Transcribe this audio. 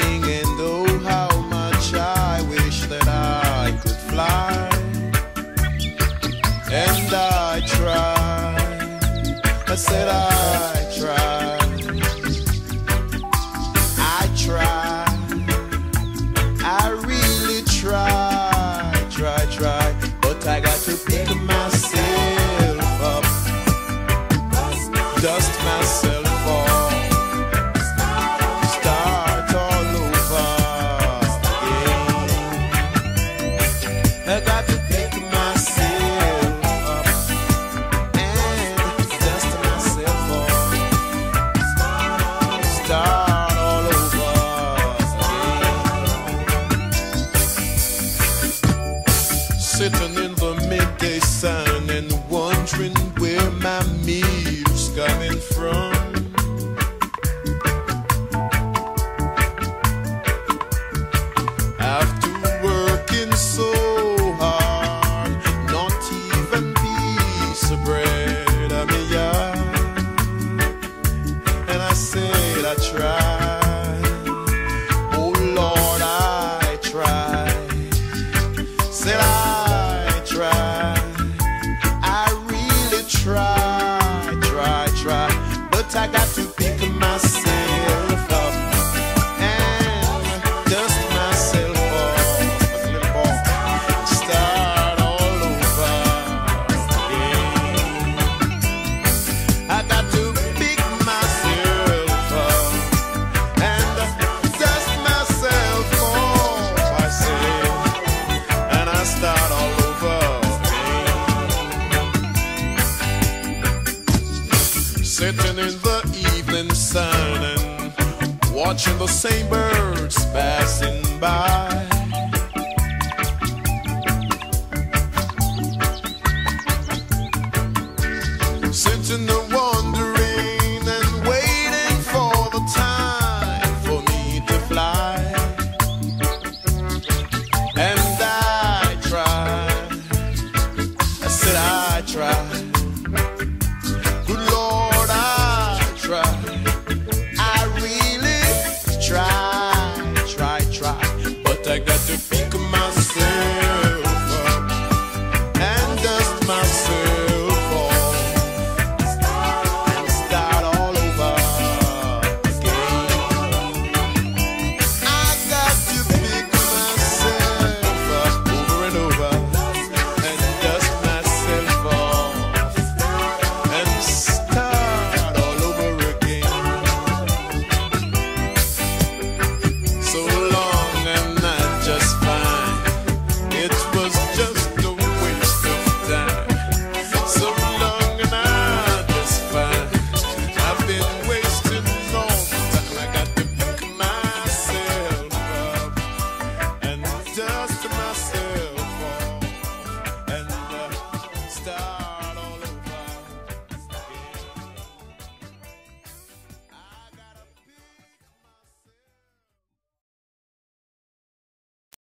oh, how much I wish that I could fly. And I tried, I said I tried, I tried, I really tried, try, try, but I got to pick myself up, dust myself Sitting in the midday sun and wondering where my meal's coming from. After working so hard, not even piece of bread. And I I tried, Sitting in the evening sun and watching the same birds passing by. Sitting just